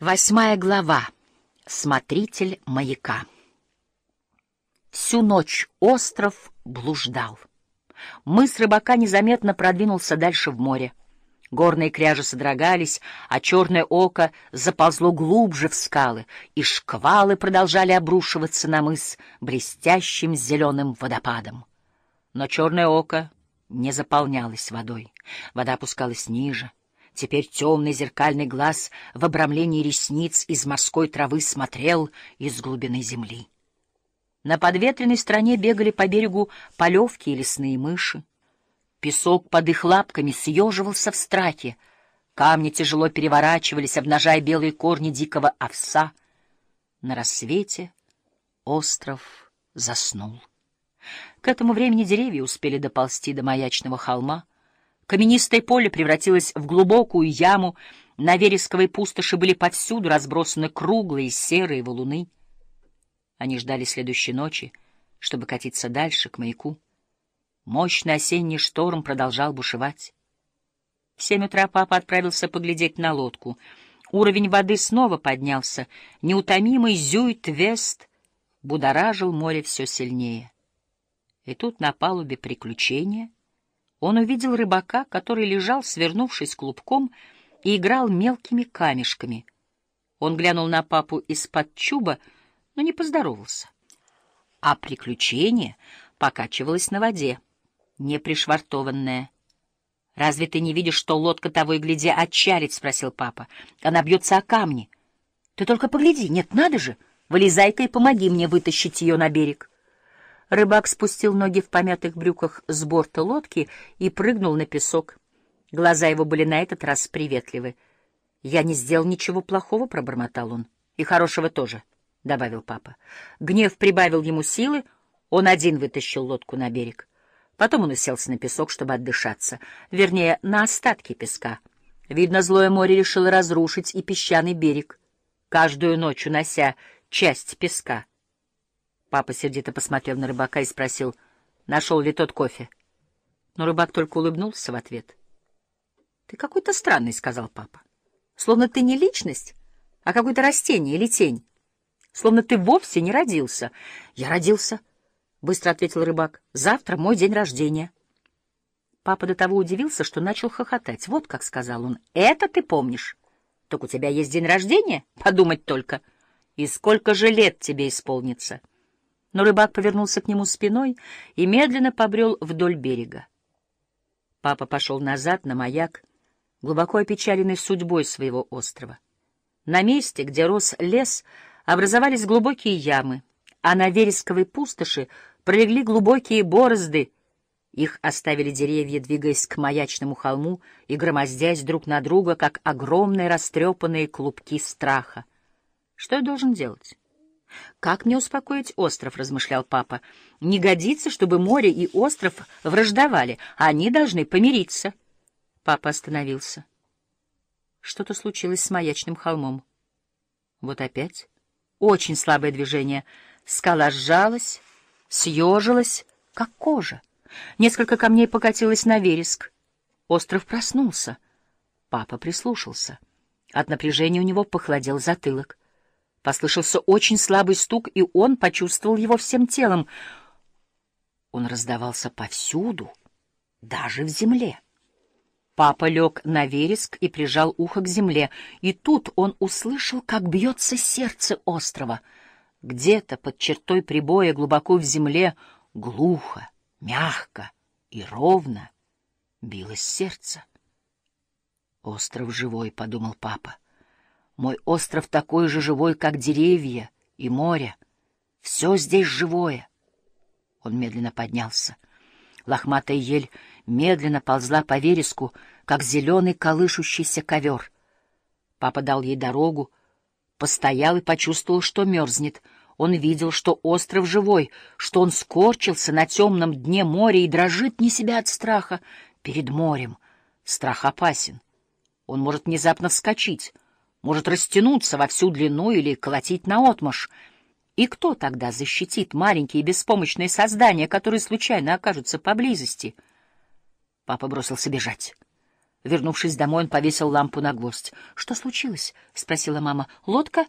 Восьмая глава. Смотритель маяка. Всю ночь остров блуждал. Мыс рыбака незаметно продвинулся дальше в море. Горные кряжи содрогались, а черное око заползло глубже в скалы, и шквалы продолжали обрушиваться на мыс блестящим зеленым водопадом. Но черное око не заполнялось водой. Вода опускалась ниже. Теперь темный зеркальный глаз в обрамлении ресниц из морской травы смотрел из глубины земли. На подветренной стороне бегали по берегу полевки и лесные мыши. Песок под их лапками съеживался в страхе. Камни тяжело переворачивались, обнажая белые корни дикого овса. На рассвете остров заснул. К этому времени деревья успели доползти до маячного холма. Каменистое поле превратилось в глубокую яму, на вересковой пустоши были повсюду разбросаны круглые серые валуны. Они ждали следующей ночи, чтобы катиться дальше, к маяку. Мощный осенний шторм продолжал бушевать. В семь утра папа отправился поглядеть на лодку. Уровень воды снова поднялся. Неутомимый Зюит-Вест будоражил море все сильнее. И тут на палубе приключения — он увидел рыбака, который лежал, свернувшись клубком, и играл мелкими камешками. Он глянул на папу из-под чуба, но не поздоровался. А приключение покачивалось на воде, не пришвартованное. «Разве ты не видишь, что лодка того и гляди отчалит?» — спросил папа. «Она бьется о камни. Ты только погляди. Нет, надо же! Вылезай-ка и помоги мне вытащить ее на берег». Рыбак спустил ноги в помятых брюках с борта лодки и прыгнул на песок. Глаза его были на этот раз приветливы. «Я не сделал ничего плохого», — пробормотал он. «И хорошего тоже», — добавил папа. Гнев прибавил ему силы, он один вытащил лодку на берег. Потом он уселся на песок, чтобы отдышаться, вернее, на остатки песка. Видно, злое море решило разрушить и песчаный берег, каждую ночь унося часть песка. Папа сердито посмотрел на рыбака и спросил, нашел ли тот кофе. Но рыбак только улыбнулся в ответ. — Ты какой-то странный, — сказал папа. — Словно ты не личность, а какое-то растение или тень. Словно ты вовсе не родился. — Я родился, — быстро ответил рыбак. — Завтра мой день рождения. Папа до того удивился, что начал хохотать. Вот как сказал он. — Это ты помнишь? Так у тебя есть день рождения? Подумать только. И сколько же лет тебе исполнится? — но рыбак повернулся к нему спиной и медленно побрел вдоль берега. Папа пошел назад на маяк, глубоко опечаленный судьбой своего острова. На месте, где рос лес, образовались глубокие ямы, а на вересковой пустоши пролегли глубокие борозды. Их оставили деревья, двигаясь к маячному холму и громоздясь друг на друга, как огромные растрепанные клубки страха. Что я должен делать? «Как мне успокоить остров?» — размышлял папа. «Не годится, чтобы море и остров враждовали. Они должны помириться». Папа остановился. Что-то случилось с маячным холмом. Вот опять. Очень слабое движение. Скала сжалась, съежилась, как кожа. Несколько камней покатилось на вереск. Остров проснулся. Папа прислушался. От напряжения у него похолодел затылок. Послышался очень слабый стук, и он почувствовал его всем телом. Он раздавался повсюду, даже в земле. Папа лег на вереск и прижал ухо к земле, и тут он услышал, как бьется сердце острова. Где-то под чертой прибоя, глубоко в земле, глухо, мягко и ровно билось сердце. «Остров живой», — подумал папа. Мой остров такой же живой, как деревья и море. Все здесь живое. Он медленно поднялся. Лохматая ель медленно ползла по вереску, как зеленый колышущийся ковер. Папа дал ей дорогу, постоял и почувствовал, что мерзнет. Он видел, что остров живой, что он скорчился на темном дне моря и дрожит не себя от страха перед морем. Страх опасен. Он может внезапно вскочить — может растянуться во всю длину или колотить наотмашь. И кто тогда защитит маленькие беспомощные создания, которые случайно окажутся поблизости? Папа бросился бежать. Вернувшись домой, он повесил лампу на гвоздь. — Что случилось? — спросила мама. — Лодка?